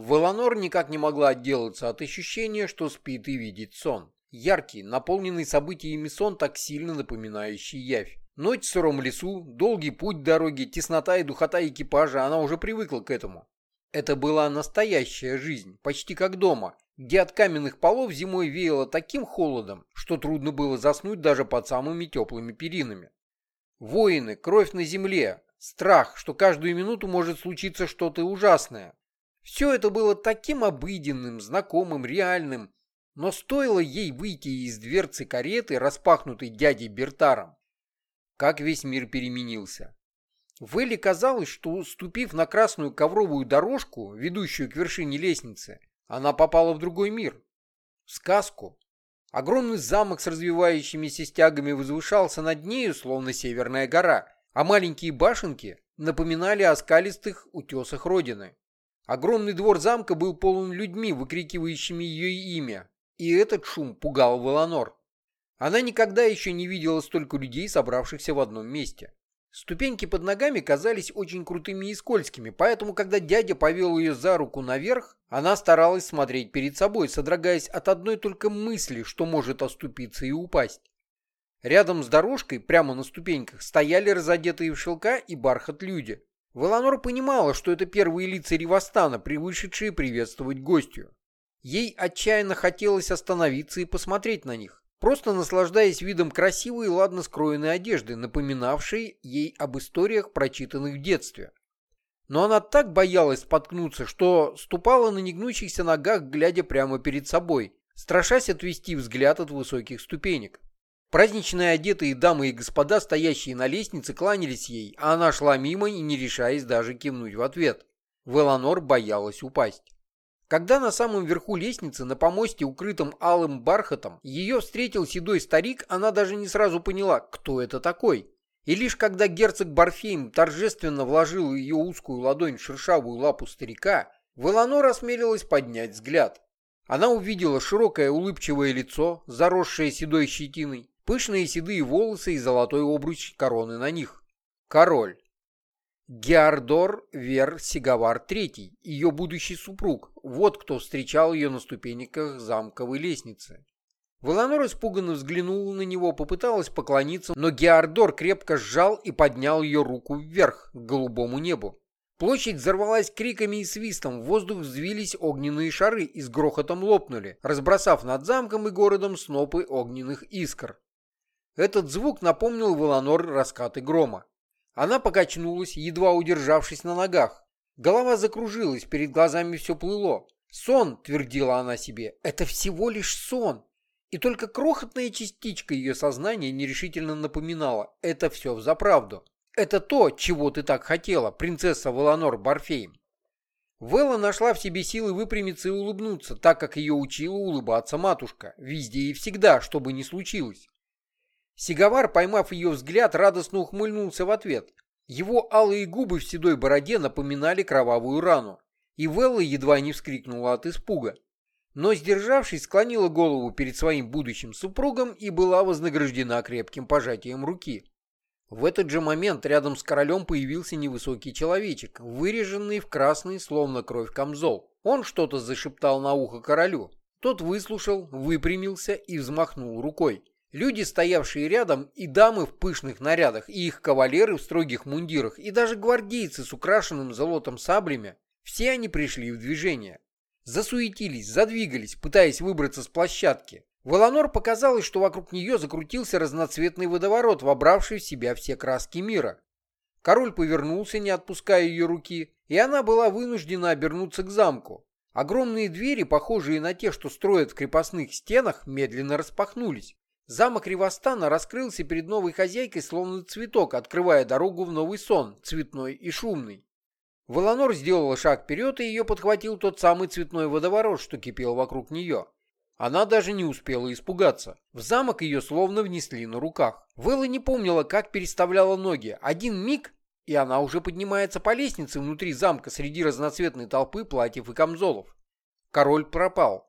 Веланор никак не могла отделаться от ощущения, что спит и видит сон. Яркий, наполненный событиями сон, так сильно напоминающий явь. Ночь в сыром лесу, долгий путь дороги, теснота и духота экипажа, она уже привыкла к этому. Это была настоящая жизнь, почти как дома, где от каменных полов зимой веяло таким холодом, что трудно было заснуть даже под самыми теплыми перинами. Воины, кровь на земле, страх, что каждую минуту может случиться что-то ужасное. Все это было таким обыденным, знакомым, реальным, но стоило ей выйти из дверцы кареты, распахнутой дядей Бертаром, как весь мир переменился. Вэлли казалось, что, ступив на красную ковровую дорожку, ведущую к вершине лестницы, она попала в другой мир. В сказку. Огромный замок с развивающимися стягами возвышался над нею, словно северная гора, а маленькие башенки напоминали о скалистых утесах родины. Огромный двор замка был полон людьми, выкрикивающими ее имя, и этот шум пугал Веланор. Она никогда еще не видела столько людей, собравшихся в одном месте. Ступеньки под ногами казались очень крутыми и скользкими, поэтому, когда дядя повел ее за руку наверх, она старалась смотреть перед собой, содрогаясь от одной только мысли, что может оступиться и упасть. Рядом с дорожкой, прямо на ступеньках, стояли разодетые в шелка и бархат люди. Веланор понимала, что это первые лица Ривастана, привышедшие приветствовать гостью. Ей отчаянно хотелось остановиться и посмотреть на них просто наслаждаясь видом красивой и ладно скроенной одежды, напоминавшей ей об историях, прочитанных в детстве. Но она так боялась споткнуться, что ступала на негнущихся ногах, глядя прямо перед собой, страшась отвести взгляд от высоких ступенек. Праздничные одетые дамы и господа, стоящие на лестнице, кланялись ей, а она шла мимо и не решаясь даже кивнуть в ответ. Веланор боялась упасть. Когда на самом верху лестницы, на помосте, укрытом алым бархатом, ее встретил седой старик, она даже не сразу поняла, кто это такой. И лишь когда герцог Барфейм торжественно вложил ее узкую ладонь в шершавую лапу старика, Веланор осмелилась поднять взгляд. Она увидела широкое улыбчивое лицо, заросшее седой щетиной, пышные седые волосы и золотой обруч короны на них. Король. Геордор Вер Сигавар III, ее будущий супруг, вот кто встречал ее на ступеньках замковой лестницы. Валанор испуганно взглянула на него, попыталась поклониться, но Геордор крепко сжал и поднял ее руку вверх, к голубому небу. Площадь взорвалась криками и свистом, в воздух взвились огненные шары и с грохотом лопнули, разбросав над замком и городом снопы огненных искр. Этот звук напомнил Валанор раскаты грома. Она покачнулась, едва удержавшись на ногах. Голова закружилась, перед глазами все плыло. «Сон», — твердила она себе, — «это всего лишь сон». И только крохотная частичка ее сознания нерешительно напоминала «это все взаправду». «Это то, чего ты так хотела, принцесса Валанор Барфейм». Вэлла нашла в себе силы выпрямиться и улыбнуться, так как ее учила улыбаться матушка, везде и всегда, что бы ни случилось. Сигавар, поймав ее взгляд, радостно ухмыльнулся в ответ. Его алые губы в седой бороде напоминали кровавую рану, и Велла едва не вскрикнула от испуга. Но, сдержавшись, склонила голову перед своим будущим супругом и была вознаграждена крепким пожатием руки. В этот же момент рядом с королем появился невысокий человечек, выреженный в красный, словно кровь камзол. Он что-то зашептал на ухо королю. Тот выслушал, выпрямился и взмахнул рукой. Люди, стоявшие рядом, и дамы в пышных нарядах, и их кавалеры в строгих мундирах, и даже гвардейцы с украшенным золотом саблями, все они пришли в движение. Засуетились, задвигались, пытаясь выбраться с площадки. Волонор показалось, что вокруг нее закрутился разноцветный водоворот, вобравший в себя все краски мира. Король повернулся, не отпуская ее руки, и она была вынуждена обернуться к замку. Огромные двери, похожие на те, что строят в крепостных стенах, медленно распахнулись. Замок Ривастана раскрылся перед новой хозяйкой, словно цветок, открывая дорогу в новый сон, цветной и шумный. Волонор сделала шаг вперед, и ее подхватил тот самый цветной водоворот, что кипел вокруг нее. Она даже не успела испугаться. В замок ее словно внесли на руках. Вэлла не помнила, как переставляла ноги. Один миг, и она уже поднимается по лестнице внутри замка среди разноцветной толпы платьев и камзолов. Король пропал.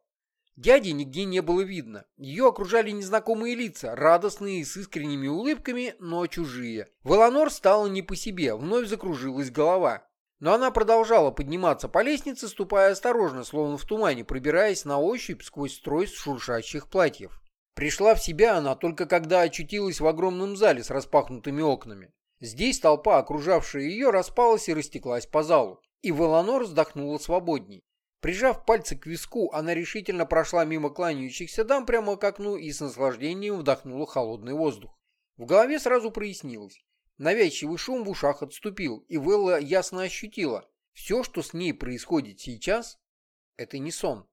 Дяди нигде не было видно. Ее окружали незнакомые лица, радостные с искренними улыбками, но чужие. Веланор стала не по себе, вновь закружилась голова. Но она продолжала подниматься по лестнице, ступая осторожно, словно в тумане, пробираясь на ощупь сквозь строй шуршащих платьев. Пришла в себя она только когда очутилась в огромном зале с распахнутыми окнами. Здесь толпа, окружавшая ее, распалась и растеклась по залу, и Веланор вздохнула свободней. Прижав пальцы к виску, она решительно прошла мимо кланяющихся дам прямо к окну и с наслаждением вдохнула холодный воздух. В голове сразу прояснилось. Навязчивый шум в ушах отступил, и Велла ясно ощутила, все, что с ней происходит сейчас, это не сон.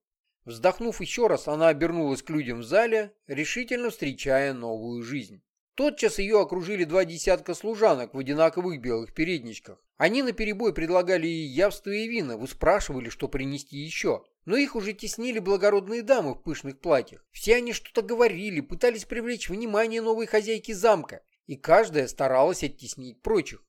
Вздохнув еще раз, она обернулась к людям в зале, решительно встречая новую жизнь. Тотчас ее окружили два десятка служанок в одинаковых белых передничках. Они наперебой предлагали ей явство и вина, выспрашивали, что принести еще. Но их уже теснили благородные дамы в пышных платьях. Все они что-то говорили, пытались привлечь внимание новой хозяйки замка, и каждая старалась оттеснить прочих.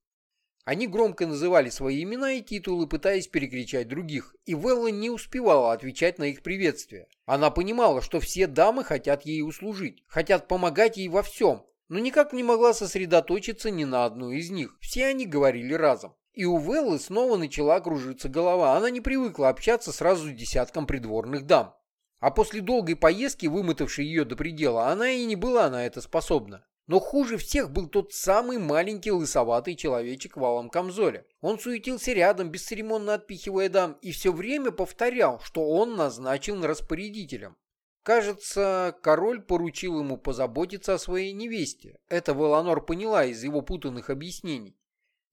Они громко называли свои имена и титулы, пытаясь перекричать других, и Велла не успевала отвечать на их приветствие. Она понимала, что все дамы хотят ей услужить, хотят помогать ей во всем, но никак не могла сосредоточиться ни на одной из них. Все они говорили разом. И у Веллы снова начала кружиться голова. Она не привыкла общаться сразу с десятком придворных дам. А после долгой поездки, вымотавшей ее до предела, она и не была на это способна. Но хуже всех был тот самый маленький лысоватый человечек в алом камзоле. Он суетился рядом, бесцеремонно отпихивая дам, и все время повторял, что он назначен распорядителем. Кажется, король поручил ему позаботиться о своей невесте. Это Веланор поняла из его путанных объяснений.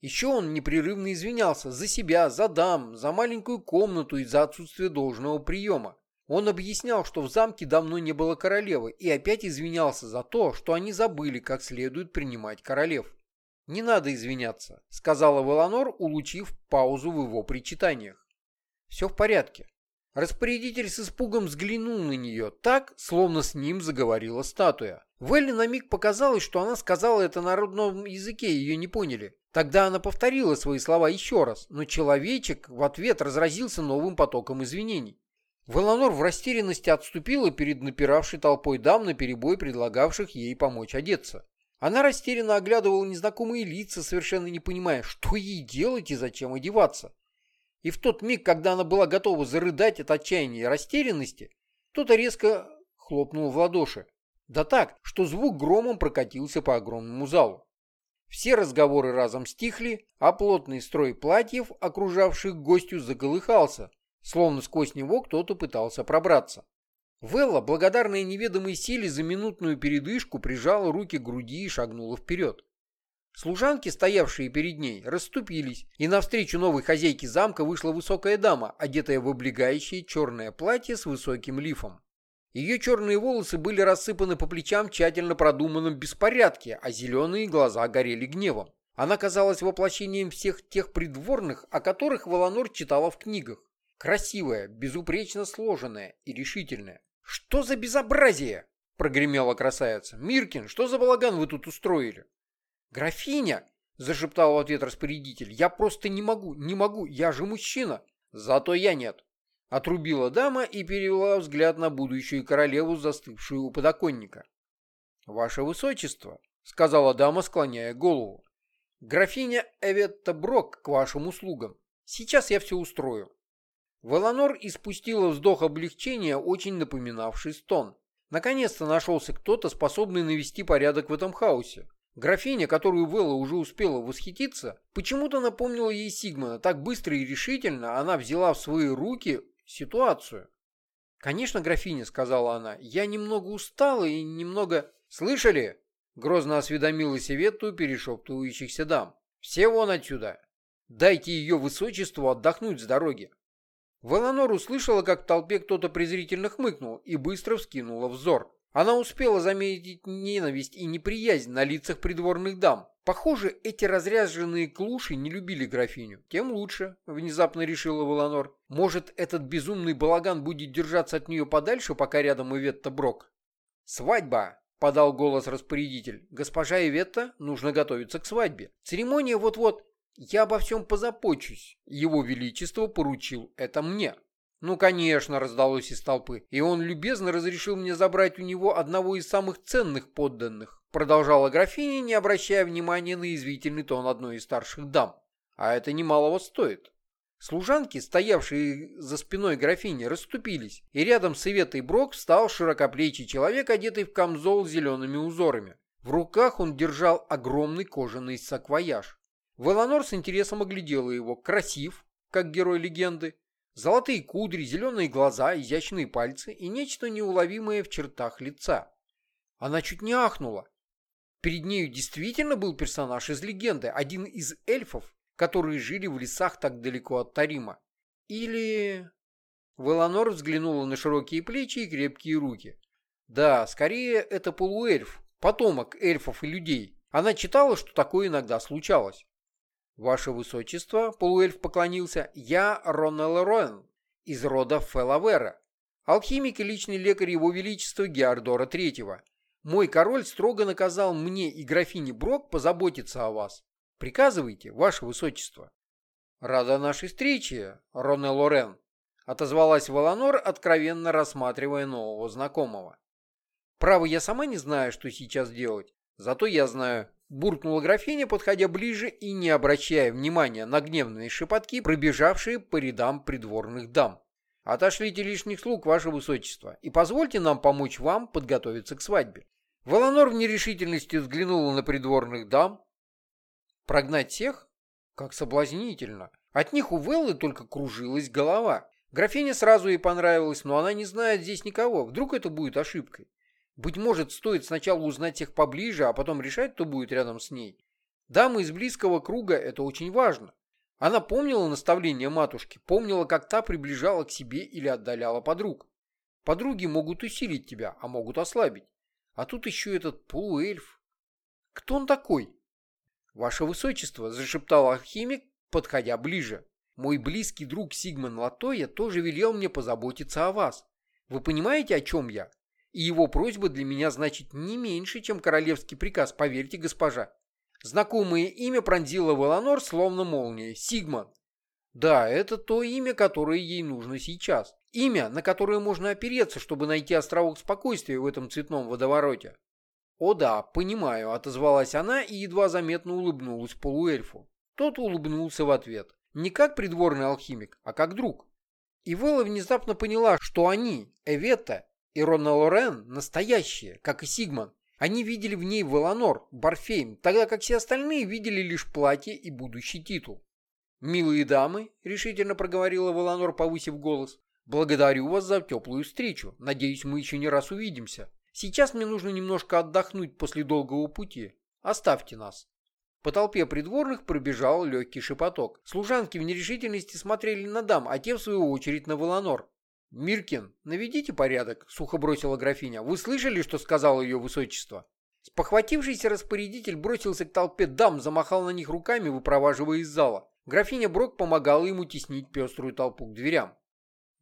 Еще он непрерывно извинялся за себя, за дам, за маленькую комнату и за отсутствие должного приема. Он объяснял, что в замке давно не было королевы, и опять извинялся за то, что они забыли, как следует принимать королев. «Не надо извиняться», — сказала Веланор, улучив паузу в его причитаниях. «Все в порядке». Распорядитель с испугом взглянул на нее, так, словно с ним заговорила статуя. Велли на миг показалось, что она сказала это на родном языке, ее не поняли. Тогда она повторила свои слова еще раз, но человечек в ответ разразился новым потоком извинений. Веланор в растерянности отступила перед напиравшей толпой дам, наперебой предлагавших ей помочь одеться. Она растерянно оглядывала незнакомые лица, совершенно не понимая, что ей делать и зачем одеваться. И в тот миг, когда она была готова зарыдать от отчаяния и растерянности, кто-то резко хлопнул в ладоши. Да так, что звук громом прокатился по огромному залу. Все разговоры разом стихли, а плотный строй платьев, окружавших гостю, заколыхался, словно сквозь него кто-то пытался пробраться. Велла, благодарная неведомой силе за минутную передышку, прижала руки к груди и шагнула вперед. Служанки, стоявшие перед ней, расступились, и навстречу новой хозяйке замка вышла высокая дама, одетая в облегающее черное платье с высоким лифом. Ее черные волосы были рассыпаны по плечам в тщательно продуманном беспорядке, а зеленые глаза горели гневом. Она казалась воплощением всех тех придворных, о которых Валанор читала в книгах. Красивая, безупречно сложенная и решительная. «Что за безобразие?» — прогремела красавица. «Миркин, что за балаган вы тут устроили?» «Графиня!» — зашептал в ответ распорядитель. «Я просто не могу, не могу, я же мужчина!» «Зато я нет!» — отрубила дама и перевела взгляд на будущую королеву, застывшую у подоконника. «Ваше высочество!» — сказала дама, склоняя голову. «Графиня Эветта Брок к вашим услугам. Сейчас я все устрою». Веланор испустила вздох облегчения, очень напоминавший стон. Наконец-то нашелся кто-то, способный навести порядок в этом хаосе. Графиня, которую Велла уже успела восхититься, почему-то напомнила ей Сигмана. Так быстро и решительно она взяла в свои руки ситуацию. «Конечно, графиня», — сказала она, — «я немного устала и немного...» «Слышали?» — грозно осведомилась Иветту перешептывающихся дам. «Все вон отсюда! Дайте ее высочеству отдохнуть с дороги!» Веланор услышала, как в толпе кто-то презрительно хмыкнул и быстро вскинула взор. Она успела заметить ненависть и неприязнь на лицах придворных дам. Похоже, эти разряженные клуши не любили графиню. Тем лучше, внезапно решила Веланор. Может, этот безумный балаган будет держаться от нее подальше, пока рядом Иветта Брок? «Свадьба!» — подал голос распорядитель. «Госпожа Иветта, нужно готовиться к свадьбе. Церемония вот-вот...» Я обо всем позапочусь. Его Величество поручил это мне. Ну, конечно, раздалось из толпы. И он любезно разрешил мне забрать у него одного из самых ценных подданных. Продолжала графиня, не обращая внимания на извительный тон одной из старших дам. А это немалого стоит. Служанки, стоявшие за спиной графини, расступились, и рядом с Иветой Брок встал широкоплечий человек, одетый в камзол с зелеными узорами. В руках он держал огромный кожаный саквояж. Веланор с интересом оглядела его. Красив, как герой легенды. Золотые кудри, зеленые глаза, изящные пальцы и нечто неуловимое в чертах лица. Она чуть не ахнула. Перед нею действительно был персонаж из легенды, один из эльфов, которые жили в лесах так далеко от Тарима. Или... Веланор взглянула на широкие плечи и крепкие руки. Да, скорее это полуэльф, потомок эльфов и людей. Она читала, что такое иногда случалось. «Ваше Высочество», — полуэльф поклонился, — «я Роннелл Роэн из рода Фелавера, алхимик и личный лекарь Его Величества Геордора Третьего. Мой король строго наказал мне и графине Брок позаботиться о вас. Приказывайте, Ваше Высочество». «Рада нашей встрече, Роннелл Лорен», — отозвалась Валанор, откровенно рассматривая нового знакомого. Право, я сама не знаю, что сейчас делать. Зато я знаю. Буркнула графиня, подходя ближе и не обращая внимания на гневные шепотки, пробежавшие по рядам придворных дам. Отошлите лишних слуг, ваше высочество, и позвольте нам помочь вам подготовиться к свадьбе. Волонор в нерешительности взглянула на придворных дам. Прогнать всех? Как соблазнительно. От них у Веллы только кружилась голова. Графине сразу ей понравилось, но она не знает здесь никого. Вдруг это будет ошибкой. Быть может, стоит сначала узнать их поближе, а потом решать, кто будет рядом с ней. Дамы из близкого круга – это очень важно. Она помнила наставления матушки, помнила, как та приближала к себе или отдаляла подруг. Подруги могут усилить тебя, а могут ослабить. А тут еще этот полуэльф. Кто он такой? Ваше Высочество, зашептал алхимик, подходя ближе. Мой близкий друг Сигман Латоя тоже велел мне позаботиться о вас. Вы понимаете, о чем я? И его просьба для меня значит не меньше, чем королевский приказ, поверьте, госпожа. Знакомое имя пронзило Валанор словно молния. Сигман. Да, это то имя, которое ей нужно сейчас. Имя, на которое можно опереться, чтобы найти островок спокойствия в этом цветном водовороте. «О да, понимаю», — отозвалась она и едва заметно улыбнулась полуэльфу. Тот улыбнулся в ответ. Не как придворный алхимик, а как друг. И Вэлла внезапно поняла, что они, Эветта и Рона Лорен настоящие, как и Сигман. Они видели в ней Веланор, Барфейм, тогда как все остальные видели лишь платье и будущий титул. «Милые дамы», — решительно проговорила Веланор, повысив голос, — «благодарю вас за теплую встречу. Надеюсь, мы еще не раз увидимся. Сейчас мне нужно немножко отдохнуть после долгого пути. Оставьте нас». По толпе придворных пробежал легкий шепоток. Служанки в нерешительности смотрели на дам, а те, в свою очередь, на Веланор. «Миркин, наведите порядок», — сухо бросила графиня. «Вы слышали, что сказал ее высочество?» Спохватившийся распорядитель бросился к толпе дам, замахал на них руками, выпроваживая из зала. Графиня Брок помогала ему теснить пеструю толпу к дверям.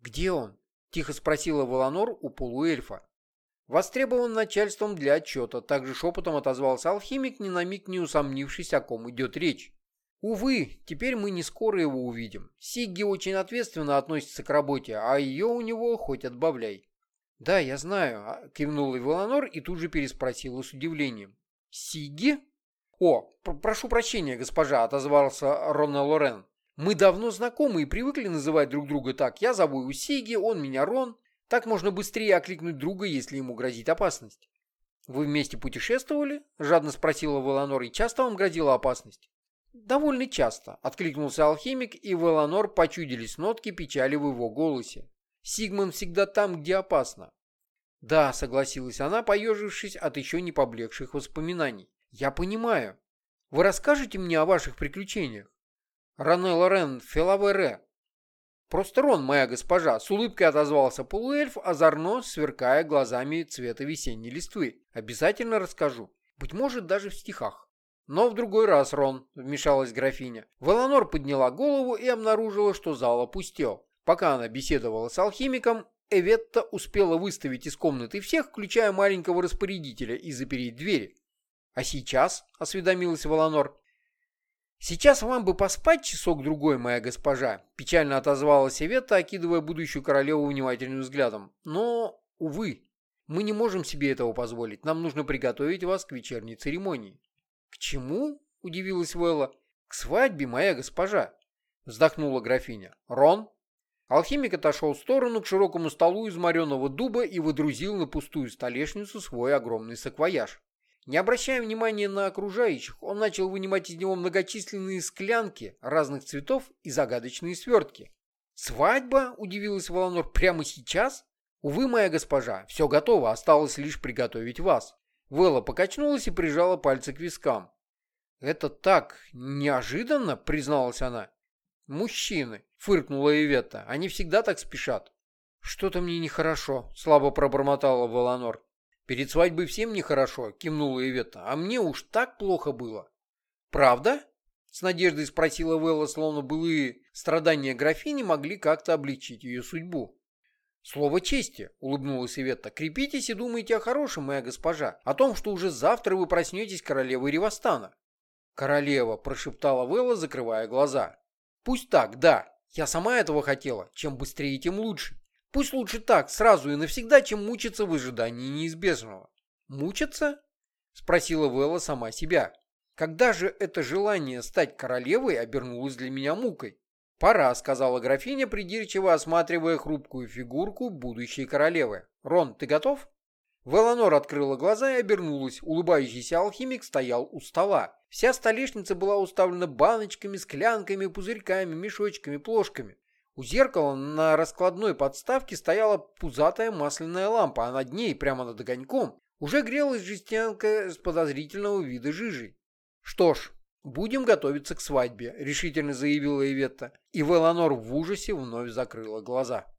«Где он?» — тихо спросила Воланор у полуэльфа. Востребован начальством для отчета, также шепотом отозвался алхимик, ни на миг не усомнившись, о ком идет речь. Увы, теперь мы не скоро его увидим. Сигги очень ответственно относится к работе, а ее у него хоть отбавляй. Да, я знаю, а, кивнул Ивеланор и тут же переспросила с удивлением. Сигги? О, прошу прощения, госпожа, отозвался Рона Лорен. Мы давно знакомы и привыкли называть друг друга так. Я зову его Сиги, он меня Рон. Так можно быстрее окликнуть друга, если ему грозит опасность. Вы вместе путешествовали? Жадно спросила Веланор. И часто вам грозила опасность? «Довольно часто», — откликнулся алхимик, и в Эланор почудились нотки печали в его голосе. «Сигман всегда там, где опасно». «Да», — согласилась она, поежившись от еще не поблекших воспоминаний. «Я понимаю. Вы расскажете мне о ваших приключениях?» «Ране Лорен, Фелавере». «Просто Рон, моя госпожа», — с улыбкой отозвался полуэльф, озорно сверкая глазами цвета весенней листвы. «Обязательно расскажу. Быть может, даже в стихах». «Но в другой раз, Рон», — вмешалась графиня. Валанор подняла голову и обнаружила, что зал опустел. Пока она беседовала с алхимиком, Эветта успела выставить из комнаты всех, включая маленького распорядителя, и запереть двери. «А сейчас?» — осведомилась Валанор. «Сейчас вам бы поспать часок-другой, моя госпожа», — печально отозвалась Эветта, окидывая будущую королеву внимательным взглядом. «Но, увы, мы не можем себе этого позволить. Нам нужно приготовить вас к вечерней церемонии». «К чему?» – удивилась Вэлла. «К свадьбе, моя госпожа. вздохнула графиня. «Рон?» Алхимик отошел в сторону к широкому столу из мореного дуба и выдрузил на пустую столешницу свой огромный саквояж. Не обращая внимания на окружающих, он начал вынимать из него многочисленные склянки разных цветов и загадочные свертки. «Свадьба?» – удивилась Валанор. «Прямо сейчас?» «Увы, моя госпожа, все готово, осталось лишь приготовить вас». Вэлла покачнулась и прижала пальцы к вискам. «Это так неожиданно», — призналась она. «Мужчины», — фыркнула Иветта, — «они всегда так спешат». «Что-то мне нехорошо», — слабо пробормотала Валанор. «Перед свадьбой всем нехорошо», — кивнула Иветта, — «а мне уж так плохо было». «Правда?» — с надеждой спросила Вэлла, словно былые страдания графини могли как-то облегчить ее судьбу. «Слово чести», — улыбнулась Иветта. «Крепитесь и думайте о хорошем, моя госпожа, о том, что уже завтра вы проснетесь королевой Ревостана». «Королева», — прошептала Вэлла, закрывая глаза. «Пусть так, да. Я сама этого хотела. Чем быстрее, тем лучше. Пусть лучше так, сразу и навсегда, чем мучиться в ожидании неизбежного». «Мучиться?» — спросила Вэлла сама себя. «Когда же это желание стать королевой обернулось для меня мукой?» «Пора», — сказала графиня, придирчиво осматривая хрупкую фигурку будущей королевы. «Рон, ты готов?» Веланор открыла глаза и обернулась. Улыбающийся алхимик стоял у стола. Вся столешница была уставлена баночками, склянками, пузырьками, мешочками, плошками. У зеркала на раскладной подставке стояла пузатая масляная лампа, а над ней, прямо над огоньком, уже грелась жестянка с подозрительного вида жижей. «Что ж, будем готовиться к свадьбе», — решительно заявила Иветта, и Веланор в ужасе вновь закрыла глаза.